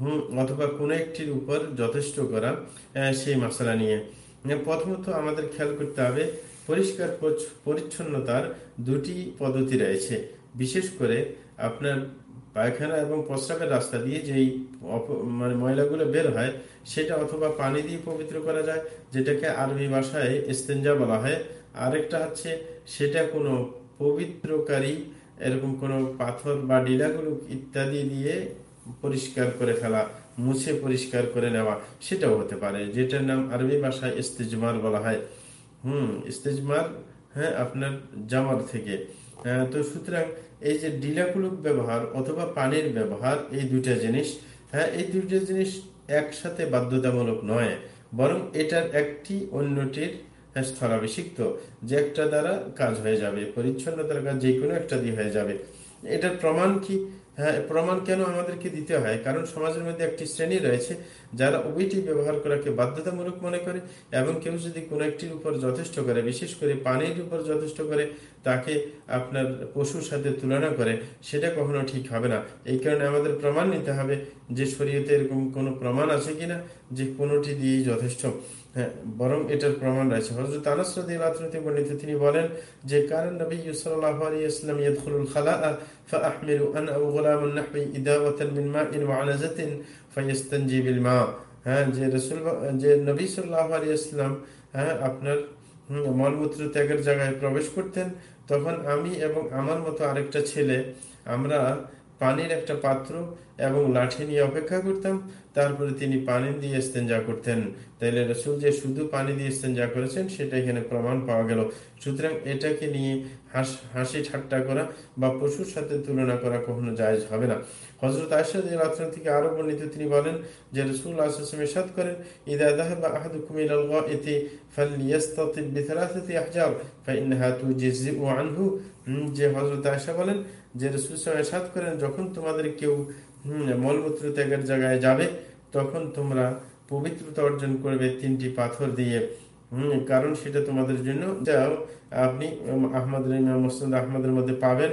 হুম, অথবা কোনো একটির উপর যথেষ্ট করা সেই মশলা নিয়ে। প্রথমত আমাদের খেয়াল করতে হবে, পরিষ্কার পরিচ্ছন্নতার দুটি পদ্ধতি রয়েছে। বিশেষ করে আপনার পায়খানা এবং প্রস্রাবের রাস্তা দিয়ে যেই মানে ময়লাগুলো বের হয়, সেটা অথবা পানি দিয়ে পবিত্র করা যায়, যেটাকে আরবি ভাষায় ইস্তেঞ্জা বলা হয়। আরেকটা হচ্ছে, সেটা কোনো পবিত্রকারী, এরকম কোনো পাথর বা ডিলাগুলো ইত্যাদি দিয়ে পরিষ্কার করে ফেলা, মুছে পরিষ্কার করে নেওয়া, সেটাও হতে পারে, যেটার নাম আরবি ভাষায় ইস্তেজমার বলা হয়। হুম, ইস্তেজমার হ্যাঁ আপনার জামার থেকে। তো সুতরাং এই যে ডিলাকুলুক ব্যবহার অথবা পানির ব্যবহার, এই দুইটা জিনিস হ্যাঁ এই দুইটা জিনিস একসাথে বাধ্যতামূলক নয়, বরং এটার একটি অন্যটির স্থলাভিষিক্ত, যে একটা দ্বারা কাজ হয়ে যাবে, পরিচ্ছন্নতার কাজ যে কোনো একটা দিয়ে হয়ে যাবে। এটার প্রমাণ কি? হ্যাঁ প্রমাণ কেন আমাদেরকে দিতে হয়? কারণ সমাজের মধ্যে একটি শ্রেণি রয়েছে যারা উভয়টি ব্যবহার করাকে বাধ্যতামূলক মনে করে এবং কেউ যদি কোনো একটির উপর যথেষ্ট করে, বিশেষ করে পানির উপর যথেষ্ট করে তাকে আপনার পশুর সাথে তুলনা করে, সেটা কখনো ঠিক হবে না। এই কারণে আমাদের প্রমাণ নিতে হবে যে শরীয়তে এরকম কোনো প্রমাণ আছে কিনা, যে কোনোটি দিয়েই যথেষ্ট। হ্যাঁ বরং এটার প্রমাণ রয়েছে। হজরত আনাসরদি বর্ণিত, তিনি বলেন যে কারণ নবী সাল্লাল্লাহু আলাইহি ওয়াসাল্লাম ইয়াদখুলুল আনা আও গুলামুন নাহবি ইদাওয়াতান মিন মাইন ওয়া আনাজাতিন ফায়াস্তানজি বিল মা। হ্যাঁ যে রাসূল, যে নবী সাল্লাল্লাহু আলাইহি ওয়াসাল্লাম হ্যাঁ আপনার মলমূত্র ত্যাগের জায়গায় প্রবেশ করতেন, তখন আমি এবং আমার মতো আরেকটা ছেলে আমরা পানির একটা পাত্র এবং লাঠি নিয়ে অপেক্ষা করতাম। তারপরে তিনি পানি দিয়ে ইস্তেঞ্জা করতেন। তাইলে রসুল যে শুধু পানি দিয়ে ইস্তেঞ্জা করেছেন, সেটা এখানে প্রমাণ পাওয়া গেল। সুতরাং এটাকে নিয়ে হাসি ঠাট্টা করা বা পশুর সাথে তুলনা করা কখনো জায়জ হবে না। হজরত আশাদ থেকে আরও বর্ণিত তিনি বলেন যে রসুল আসলাম এসাদ করেন, ইদা আনহু। যে আয়েশা বলেন যে রসুল এসাদ করেন, যখন তোমাদের কেউ মলমূত্র ত্যাগের জায়গায় যাবে, তখন তোমরা পবিত্রতা অর্জন করবে তিনটি পাথর দিয়ে। হম, কারণ সেটা তোমাদের জন্য। যাও, আপনি আহমদ মোসদ আহমদের মধ্যে পাবেন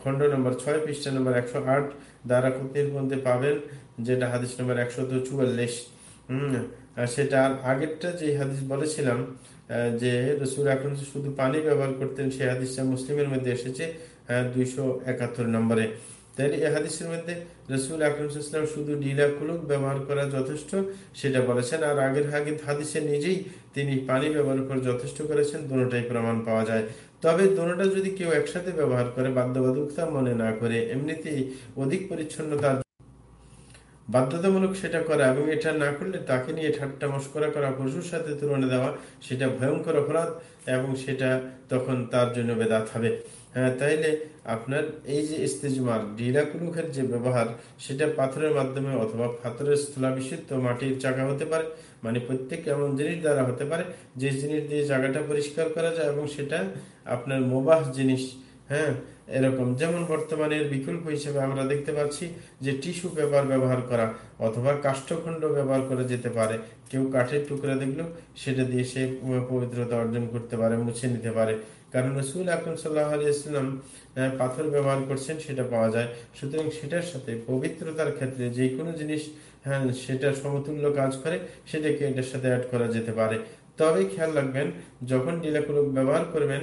খন্ড নম্বর ছয়, পৃষ্ঠা নম্বর একশো আট দ্বারা কুতির মধ্যে পাবেন, যেটা হাদিস নম্বর একশো চুয়াল্লিশ। হম সেটা আগেরটা যে হাদিস বলেছিলাম যে রসুল এখন শুধু পানি ব্যবহার করতেন সেই হাদিসটা মুসলিমের মধ্যে এসেছে দুইশো একাত্তর নম্বরে। তাহলে এ হাদিসের মধ্যে রসুল আকরমসাল্লাম শুধু ডিলা কুলুক ব্যবহার করা যথেষ্ট সেটা বলেছেন, আর আগের হাগিদ হাদিসে নিজেই তিনি পানি ব্যবহার করে যথেষ্ট করেছেন, দুটাই প্রমাণ পাওয়া যায়। তবে দুটা যদি কেউ একসাথে ব্যবহার করে, বাধ্যবাধকতা মনে না করে, এমনিতেই অধিক পরিচ্ছন্নতা বাধ্যতামূলক সেটা করা এবং এটা না করলে তাকে নিয়ে ঠাট্টা মস্করা করা, পশুর সাথে তুলনা দেওয়া, সেটা ভয়ঙ্কর অপরাধ এবং সেটা তখন তার জন্য বেদাত হবে। হ্যাঁ তাইলে আপনার এই যে ইস্তেজমার ডিলাকুলুখের যে ব্যবহার, সেটা পাথরের মাধ্যমে অথবা পাথরের স্থলাভিষিক্ত মাটির চাকা হতে পারে মানে প্রত্যেক এমন জিনিস দ্বারা হতে পারে, যে জিনিস দিয়ে জায়গাটা পরিষ্কার করা যায় এবং সেটা আপনার মোবাহ জিনিস হ্যাঁ এরকম। যেমন বর্তমানের বিকল্প হিসেবে আমরা দেখতে পাচ্ছি যে টিস্যু পেপার ব্যবহার করা অথবা কাষ্ঠখণ্ড ব্যবহার করা যেতে পারে। কেউ কাঠের টুকরা দেখল, সেটা দিয়ে সে পবিত্রতা অর্জন করতে পারে, মুছে নিতে পারে। কারণ রসুল আকরম সাল্লাহ আলিয়াল্লাম পাথর ব্যবহার করছেন, সেটা পাওয়া যায়। সুতরাং সেটার সাথে পবিত্রতার ক্ষেত্রে যে কোনো জিনিস হ্যাঁ সেটা সমতুল্য কাজ করে, সেটাকে এটার সাথে অ্যাড করা যেতে পারে। তবে খেয়াল রাখবেন, যখন ডিলাকুলক ব্যবহার করবেন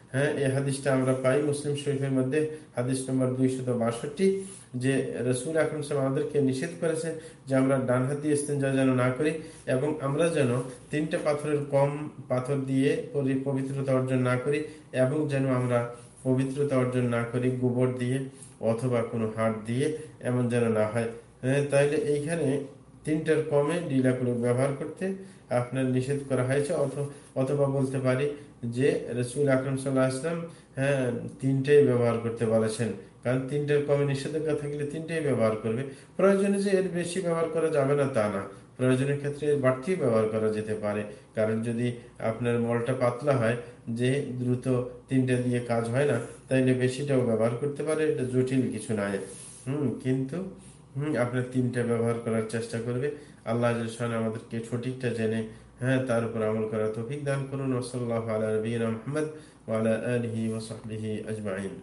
হ্যাঁ এই হাদিসটা আমরা পাই মুসলিম শরীফের মধ্যে হাদিস নম্বর দুইশত বাষট্টি যে রসুল আকরম সাহেব আমাদেরকে নিষেধ করেছে যে আমরা ডান হাত দিয়ে ইস্তেঞ্জা যেন না করি এবং আমরা যেন তিনটে পাথরের কম পাথর দিয়ে পবিত্রতা অর্জন না করি এবং যেন আমরা পবিত্রতা অর্জন না করি গোবর দিয়ে অথবা কোনো হাট দিয়ে এমন যেন না হয়। হ্যাঁ, তাহলে এইখানে তিনটার কমে ডিলাকুলুক ব্যবহার করতে আপনার নিষেধ করা হয়েছে অথবা বলতে পারি যে রসুল আকরম সাল্লাহ আসলাম হ্যাঁ তিনটেই ব্যবহার করতে বলেছেন। কারণ তিনটের কমে নিষেধাজ্ঞা থাকলে তিনটেই ব্যবহার করবে। প্রয়োজনে যে এর বেশি ব্যবহার করা যাবে না তা না। প্রয়োজনের ক্ষেত্রে এর বাড়তি ব্যবহার করা যেতে পারে। কারণ যদি আপনার মলটা পাতলা হয়, যে দ্রুত তিনটে দিয়ে কাজ হয় না, তাইলে বেশিটাও ব্যবহার করতে পারে, এটা জটিল কিছু নয়। হুম, কিন্তু আপনার তিনটা ব্যবহার করার চেষ্টা করবে। আল্লাহ আমাদেরকে সঠিকটা জেনে হ্যাঁ তার উপর আমল করা তফিক দান করুন। ওসল্লাহ আলা নবীনা ওয়ালা আলহি আজমাইন।